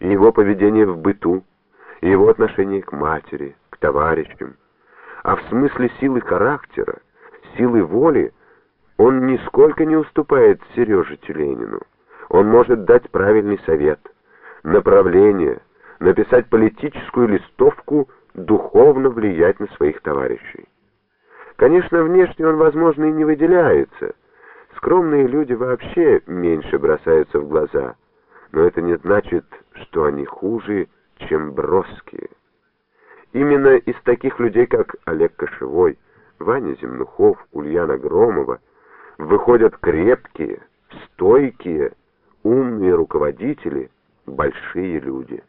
его поведение в быту, его отношение к матери, к товарищам. А в смысле силы характера, силы воли, он нисколько не уступает Сереже Тюленину. Он может дать правильный совет, направление, написать политическую листовку, духовно влиять на своих товарищей. Конечно, внешне он, возможно, и не выделяется. Скромные люди вообще меньше бросаются в глаза, но это не значит, что они хуже, чем броские. Именно из таких людей, как Олег Кошевой, Ваня Земнухов, Ульяна Громова, выходят крепкие, стойкие, умные руководители, большие люди.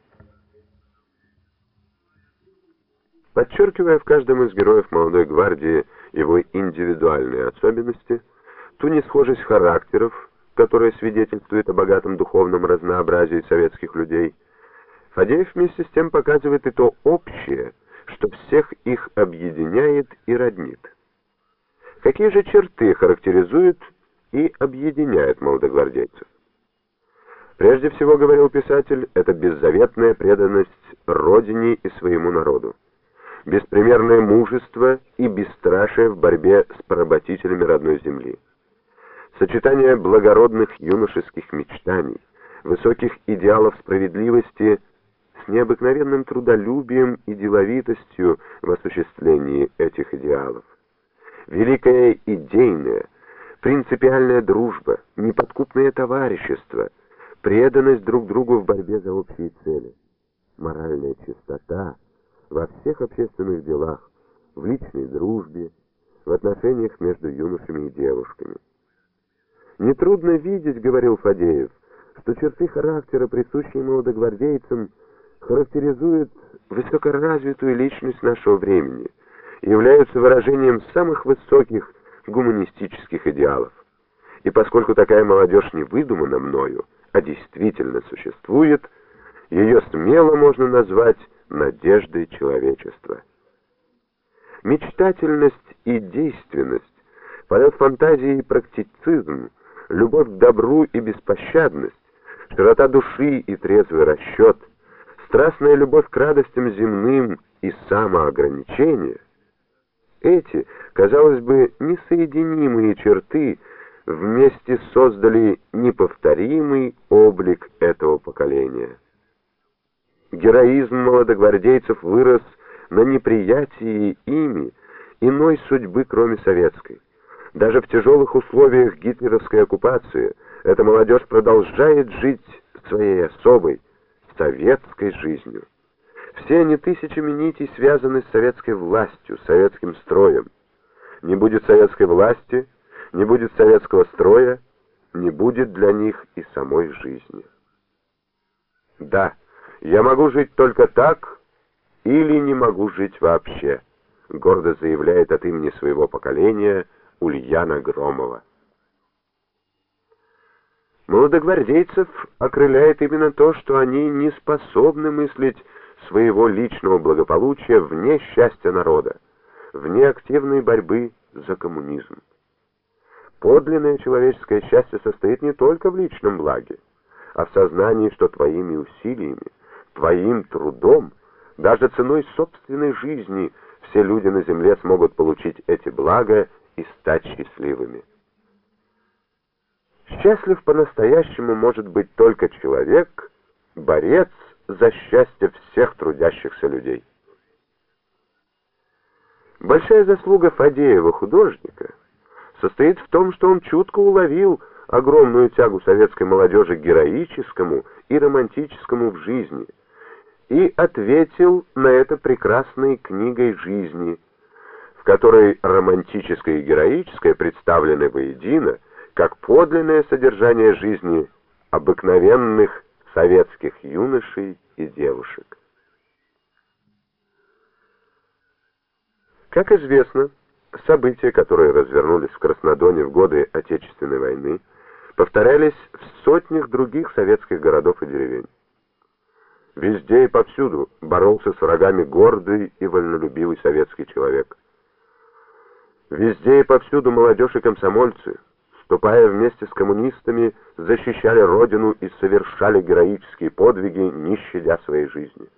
Подчеркивая в каждом из героев молодой гвардии его индивидуальные особенности, ту несхожесть характеров, которая свидетельствует о богатом духовном разнообразии советских людей, Фадеев вместе с тем показывает и то общее, что всех их объединяет и роднит. Какие же черты характеризуют и объединяют молодогвардейцев? Прежде всего, говорил писатель, это беззаветная преданность родине и своему народу, беспримерное мужество и бесстрашие в борьбе с поработителями родной земли, сочетание благородных юношеских мечтаний, высоких идеалов справедливости с необыкновенным трудолюбием и деловитостью в осуществлении этих идеалов, великая идейная, принципиальная дружба, неподкупное товарищество — преданность друг другу в борьбе за общие цели, моральная чистота во всех общественных делах, в личной дружбе, в отношениях между юношами и девушками. «Нетрудно видеть, — говорил Фадеев, — что черты характера, присущие молодогвардейцам, характеризуют высокоразвитую личность нашего времени, являются выражением самых высоких гуманистических идеалов. И поскольку такая молодежь не выдумана мною, а действительно существует, ее смело можно назвать надеждой человечества. Мечтательность и действенность, полет фантазии и практицизм, любовь к добру и беспощадность, широта души и трезвый расчет, страстная любовь к радостям земным и самоограничение — эти, казалось бы, несоединимые черты — вместе создали неповторимый облик этого поколения. Героизм молодогвардейцев вырос на неприятии ими иной судьбы, кроме советской. Даже в тяжелых условиях гитлеровской оккупации эта молодежь продолжает жить своей особой, советской жизнью. Все они тысячами нитей связаны с советской властью, советским строем. Не будет советской власти — не будет советского строя, не будет для них и самой жизни. Да, я могу жить только так или не могу жить вообще, гордо заявляет от имени своего поколения Ульяна Громова. Молодогвардейцев окрыляет именно то, что они не способны мыслить своего личного благополучия вне счастья народа, вне активной борьбы за коммунизм. Подлинное человеческое счастье состоит не только в личном благе, а в сознании, что твоими усилиями, твоим трудом, даже ценой собственной жизни все люди на земле смогут получить эти блага и стать счастливыми. Счастлив по-настоящему может быть только человек, борец за счастье всех трудящихся людей. Большая заслуга Фадеева художника — состоит в том, что он чутко уловил огромную тягу советской молодежи к героическому и романтическому в жизни и ответил на это прекрасной книгой жизни, которой романтическое и героическое представлены воедино как подлинное содержание жизни обыкновенных советских юношей и девушек. Как известно, События, которые развернулись в Краснодоне в годы Отечественной войны, повторялись в сотнях других советских городов и деревень. Везде и повсюду боролся с врагами гордый и вольнолюбивый советский человек. Везде и повсюду молодежь и комсомольцы вступая вместе с коммунистами, защищали родину и совершали героические подвиги, не щадя своей жизни.